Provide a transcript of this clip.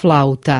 flauta.